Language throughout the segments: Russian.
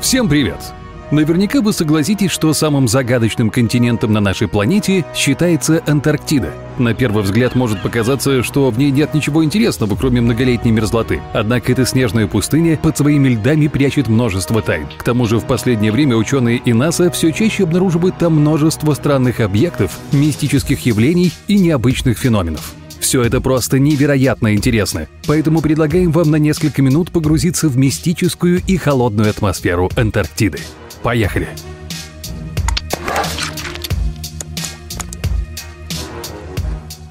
Всем привет! Наверняка вы согласитесь, что самым загадочным континентом на нашей планете считается Антарктида. На первый взгляд может показаться, что в ней нет ничего интересного, кроме многолетней мерзлоты. Однако эта снежная пустыня под своими льдами прячет множество тайн. К тому же в последнее время ученые и НАСА все чаще обнаруживают там множество странных объектов, мистических явлений и необычных феноменов. Все это просто невероятно интересно, поэтому предлагаем вам на несколько минут погрузиться в мистическую и холодную атмосферу Антарктиды. Поехали!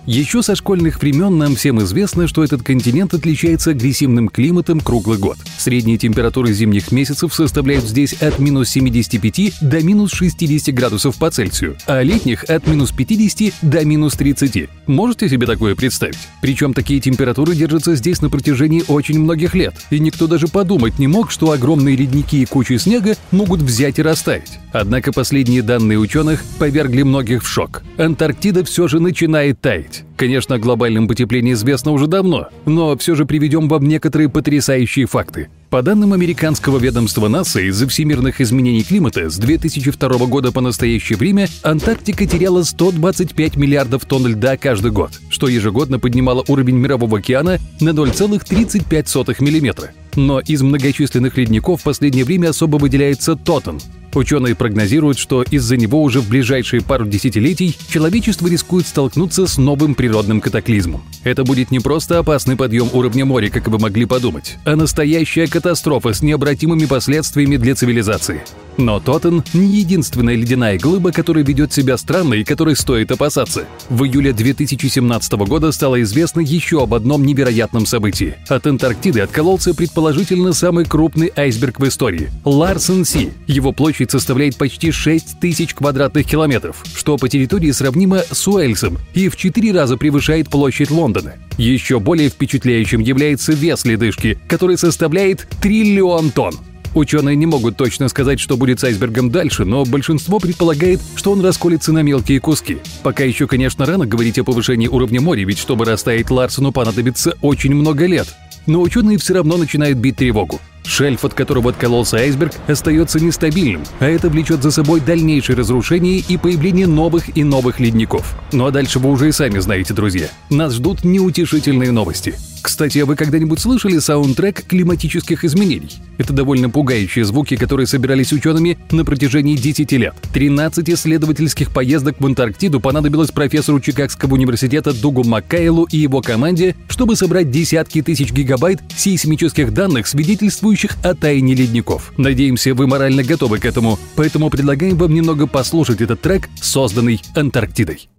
Еще со школьных времен нам всем известно, что этот континент отличается агрессивным климатом круглый год. Средние температуры зимних месяцев составляют здесь от минус 75 до минус 60 градусов по Цельсию, а летних от минус 50 до минус 30. Можете себе такое представить? Причем такие температуры держатся здесь на протяжении очень многих лет, и никто даже подумать не мог, что огромные ледники и кучи снега могут взять и растаять. Однако последние данные ученых повергли многих в шок. Антарктида все же начинает таять. Конечно, о глобальном потеплении известно уже давно, но все же приведем вам некоторые потрясающие факты. По данным американского ведомства НАСА, из-за всемирных изменений климата с 2002 года по настоящее время Антарктика теряла 125 миллиардов тонн льда каждый год, что ежегодно поднимало уровень Мирового океана на 0,35 мм. Но из многочисленных ледников в последнее время особо выделяется Тотен, Ученые прогнозируют, что из-за него уже в ближайшие пару десятилетий человечество рискует столкнуться с новым природным катаклизмом. Это будет не просто опасный подъем уровня моря, как вы могли подумать, а настоящая катастрофа с необратимыми последствиями для цивилизации. Но Тоттен не единственная ледяная глыба, которая ведет себя странно и которой стоит опасаться. В июле 2017 года стало известно еще об одном невероятном событии. От Антарктиды откололся предположительно самый крупный айсберг в истории – Ларсен Си. Его площадь составляет почти 6 тысяч квадратных километров, что по территории сравнимо с Уэльсом и в 4 раза превышает площадь Лондона. Еще более впечатляющим является вес ледышки, который составляет триллион тонн. Ученые не могут точно сказать, что будет с айсбергом дальше, но большинство предполагает, что он расколется на мелкие куски. Пока еще, конечно, рано говорить о повышении уровня моря, ведь чтобы растаять Ларсону понадобится очень много лет. Но ученые все равно начинают бить тревогу. Шельф, от которого откололся айсберг, остается нестабильным, а это влечет за собой дальнейшее разрушение и появление новых и новых ледников. Ну а дальше вы уже и сами знаете, друзья. Нас ждут неутешительные новости. Кстати, а вы когда-нибудь слышали саундтрек климатических изменений? Это довольно пугающие звуки, которые собирались учеными на протяжении 10 лет. 13 исследовательских поездок в Антарктиду понадобилось профессору Чикагского университета Дугу Маккайлу и его команде, чтобы собрать десятки тысяч гигабайт сейсмических данных, свидетельствующих о таянии ледников. Надеемся, вы морально готовы к этому, поэтому предлагаем вам немного послушать этот трек, созданный Антарктидой.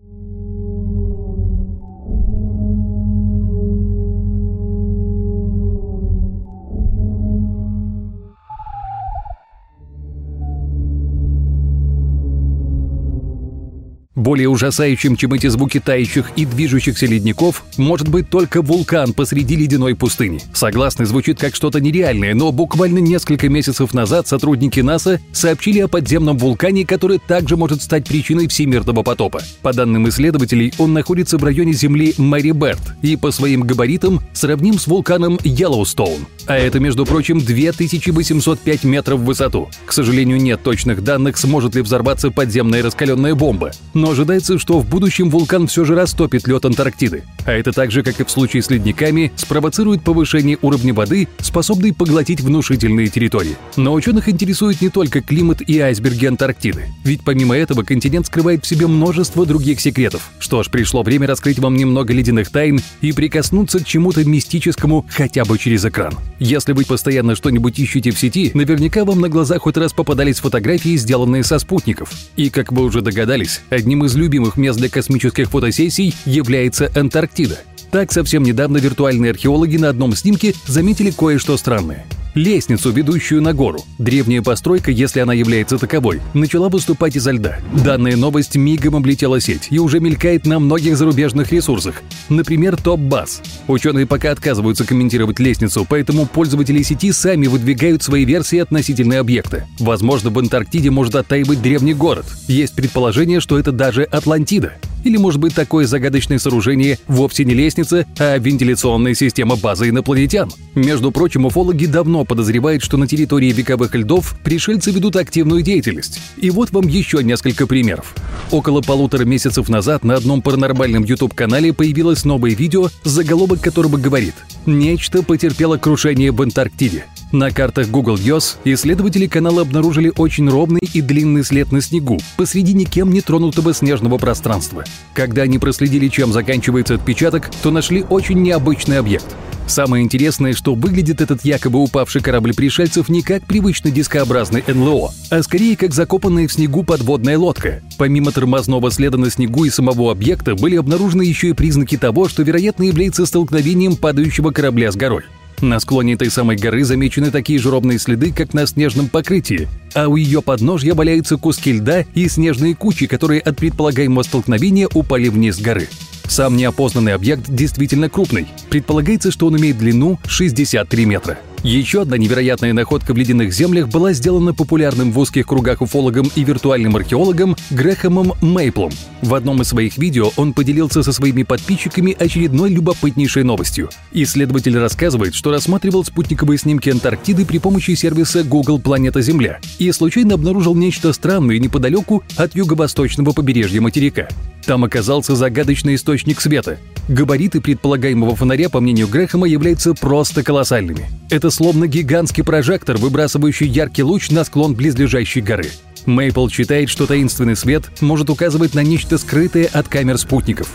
Более ужасающим, чем эти звуки тающих и движущихся ледников, может быть только вулкан посреди ледяной пустыни. Согласно, звучит как что-то нереальное, но буквально несколько месяцев назад сотрудники НАСА сообщили о подземном вулкане, который также может стать причиной всемирного потопа. По данным исследователей, он находится в районе Земли Мэри Берт и по своим габаритам сравним с вулканом Йеллоустоун. А это, между прочим, 2805 метров в высоту. К сожалению, нет точных данных, сможет ли взорваться подземная раскаленная бомба. Но но ожидается, что в будущем вулкан все же растопит лед Антарктиды. А это так же, как и в случае с ледниками, спровоцирует повышение уровня воды, способный поглотить внушительные территории. Но ученых интересует не только климат и айсберги Антарктиды. Ведь помимо этого континент скрывает в себе множество других секретов. Что ж, пришло время раскрыть вам немного ледяных тайн и прикоснуться к чему-то мистическому хотя бы через экран. Если вы постоянно что-нибудь ищете в сети, наверняка вам на глаза хоть раз попадались фотографии, сделанные со спутников. И, как вы уже догадались, одним Одним из любимых мест для космических фотосессий является Антарктида. Так, совсем недавно виртуальные археологи на одном снимке заметили кое-что странное – лестницу, ведущую на гору. Древняя постройка, если она является таковой, начала выступать изо льда. Данная новость мигом облетела сеть и уже мелькает на многих зарубежных ресурсах. Например, Топ-Бас. Ученые пока отказываются комментировать лестницу, поэтому пользователи сети сами выдвигают свои версии относительно объекта. Возможно, в Антарктиде может оттаивать древний город. Есть предположение, что это даже Атлантида. Или, может быть, такое загадочное сооружение вовсе не лестница, а вентиляционная система базы инопланетян. Между прочим, уфологи давно давно подозревает, что на территории вековых льдов пришельцы ведут активную деятельность. И вот вам еще несколько примеров. Около полутора месяцев назад на одном паранормальном YouTube-канале появилось новое видео, заголовок которого говорит «Нечто потерпело крушение в Антарктиде». На картах Google Earth исследователи канала обнаружили очень ровный и длинный след на снегу посреди никем не тронутого снежного пространства. Когда они проследили, чем заканчивается отпечаток, то нашли очень необычный объект. Самое интересное, что выглядит этот якобы упавший корабль пришельцев не как привычный дискообразный НЛО, а скорее как закопанная в снегу подводная лодка. Помимо тормозного следа на снегу и самого объекта были обнаружены еще и признаки того, что, вероятно, является столкновением падающего корабля с горой. На склоне этой самой горы замечены такие же ровные следы, как на снежном покрытии, а у ее подножья валяются куски льда и снежные кучи, которые от предполагаемого столкновения упали вниз горы. Сам неопознанный объект действительно крупный. Предполагается, что он имеет длину 63 метра. Еще одна невероятная находка в ледяных землях была сделана популярным в узких кругах уфологом и виртуальным археологом Грэхэмом Мейплом. В одном из своих видео он поделился со своими подписчиками очередной любопытнейшей новостью. Исследователь рассказывает, что рассматривал спутниковые снимки Антарктиды при помощи сервиса Google Планета Земля и случайно обнаружил нечто странное неподалеку от юго-восточного побережья материка. Там оказался загадочный источник света. Габариты предполагаемого фонаря, по мнению Грэхэма, являются просто колоссальными. Это словно гигантский прожектор, выбрасывающий яркий луч на склон близлежащей горы. Мейпл считает, что таинственный свет может указывать на нечто скрытое от камер спутников.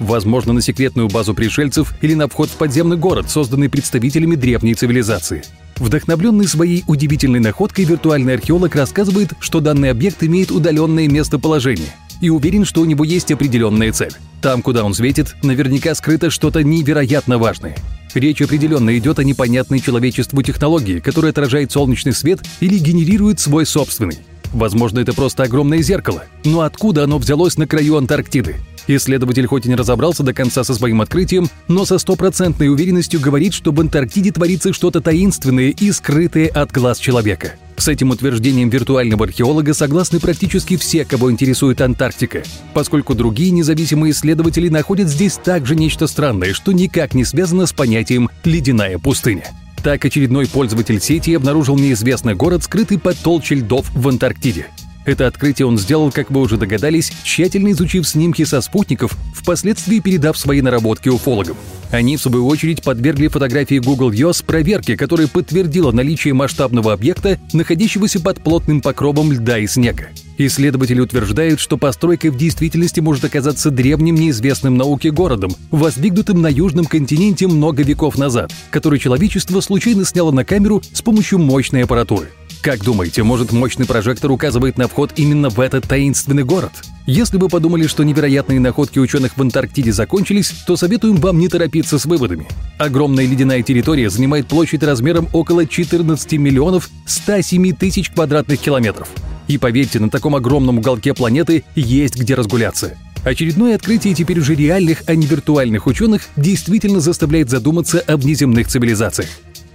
Возможно, на секретную базу пришельцев или на вход в подземный город, созданный представителями древней цивилизации. Вдохновленный своей удивительной находкой, виртуальный археолог рассказывает, что данный объект имеет удаленное местоположение – и уверен, что у него есть определенная цель. Там, куда он светит, наверняка скрыто что-то невероятно важное. Речь определенно идет о непонятной человечеству технологии, которая отражает солнечный свет или генерирует свой собственный. Возможно, это просто огромное зеркало. Но откуда оно взялось на краю Антарктиды? Исследователь хоть и не разобрался до конца со своим открытием, но со стопроцентной уверенностью говорит, что в Антарктиде творится что-то таинственное и скрытое от глаз человека. С этим утверждением виртуального археолога согласны практически все, кого интересует Антарктика, поскольку другие независимые исследователи находят здесь также нечто странное, что никак не связано с понятием «ледяная пустыня». Так очередной пользователь сети обнаружил неизвестный город, скрытый под толщей льдов в Антарктиде. Это открытие он сделал, как вы уже догадались, тщательно изучив снимки со спутников, впоследствии передав свои наработки уфологам. Они, в свою очередь, подвергли фотографии Google Earth проверке, которая подтвердила наличие масштабного объекта, находящегося под плотным покровом льда и снега. Исследователи утверждают, что постройка в действительности может оказаться древним неизвестным науке городом, воздвигнутым на южном континенте много веков назад, который человечество случайно сняло на камеру с помощью мощной аппаратуры. Как думаете, может мощный прожектор указывает на вход именно в этот таинственный город? Если вы подумали, что невероятные находки ученых в Антарктиде закончились, то советуем вам не торопиться с выводами. Огромная ледяная территория занимает площадь размером около 14 миллионов 107 тысяч квадратных километров. И поверьте, на таком огромном уголке планеты есть где разгуляться. Очередное открытие теперь уже реальных, а не виртуальных ученых действительно заставляет задуматься об внеземных цивилизациях.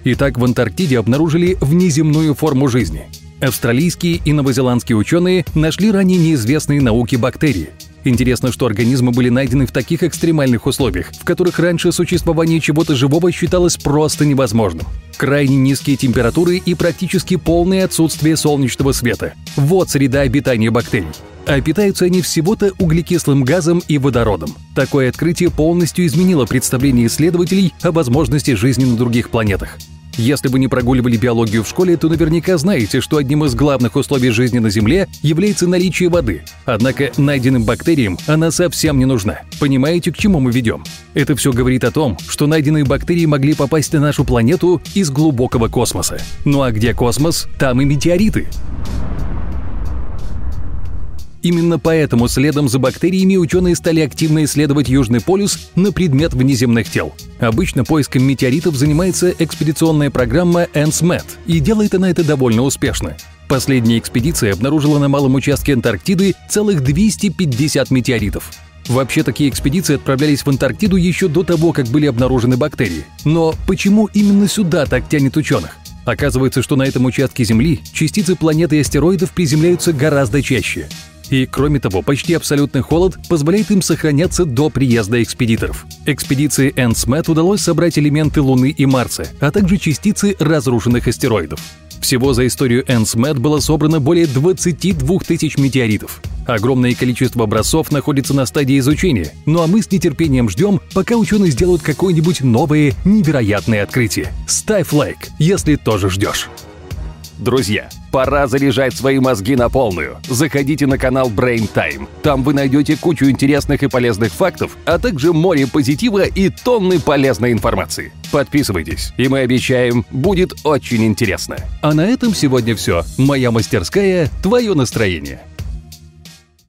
Итак, в Антарктиде обнаружили внеземную форму жизни. Австралийские и новозеландские ученые нашли ранее неизвестные науки бактерии. Интересно, что организмы были найдены в таких экстремальных условиях, в которых раньше существование чего-то живого считалось просто невозможным. Крайне низкие температуры и практически полное отсутствие солнечного света. Вот среда обитания бактерий. А питаются они всего-то углекислым газом и водородом. Такое открытие полностью изменило представление исследователей о возможности жизни на других планетах. Если вы не прогуливали биологию в школе, то наверняка знаете, что одним из главных условий жизни на Земле является наличие воды. Однако найденным бактериям она совсем не нужна. Понимаете, к чему мы ведем? Это все говорит о том, что найденные бактерии могли попасть на нашу планету из глубокого космоса. Ну а где космос, там и метеориты. Именно поэтому следом за бактериями ученые стали активно исследовать Южный полюс на предмет внеземных тел. Обычно поиском метеоритов занимается экспедиционная программа ENSMET, и делает она это довольно успешно. Последняя экспедиция обнаружила на малом участке Антарктиды целых 250 метеоритов. Вообще такие экспедиции отправлялись в Антарктиду еще до того, как были обнаружены бактерии. Но почему именно сюда так тянет ученых? Оказывается, что на этом участке Земли частицы планет и астероидов приземляются гораздо чаще. И кроме того, почти абсолютный холод позволяет им сохраняться до приезда экспедиторов. Экспедиции NSMET удалось собрать элементы Луны и Марса, а также частицы разрушенных астероидов. Всего за историю NSMET было собрано более 22 тысяч метеоритов. Огромное количество образцов находится на стадии изучения, ну а мы с нетерпением ждем, пока ученые сделают какое-нибудь новое невероятное открытие. Ставь лайк, если тоже ждешь. Друзья, пора заряжать свои мозги на полную. Заходите на канал Brain Time. Там вы найдете кучу интересных и полезных фактов, а также море позитива и тонны полезной информации. Подписывайтесь, и мы обещаем, будет очень интересно. А на этом сегодня все. Моя мастерская, твое настроение.